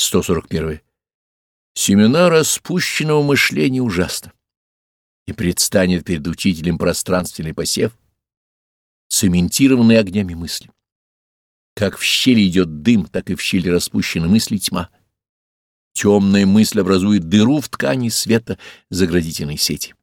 141. Семена распущенного мышления ужасно, и предстанет перед учителем пространственный посев, цементированный огнями мысли. Как в щели идет дым, так и в щели распущена мысли тьма. Темная мысль образует дыру в ткани света заградительной сети.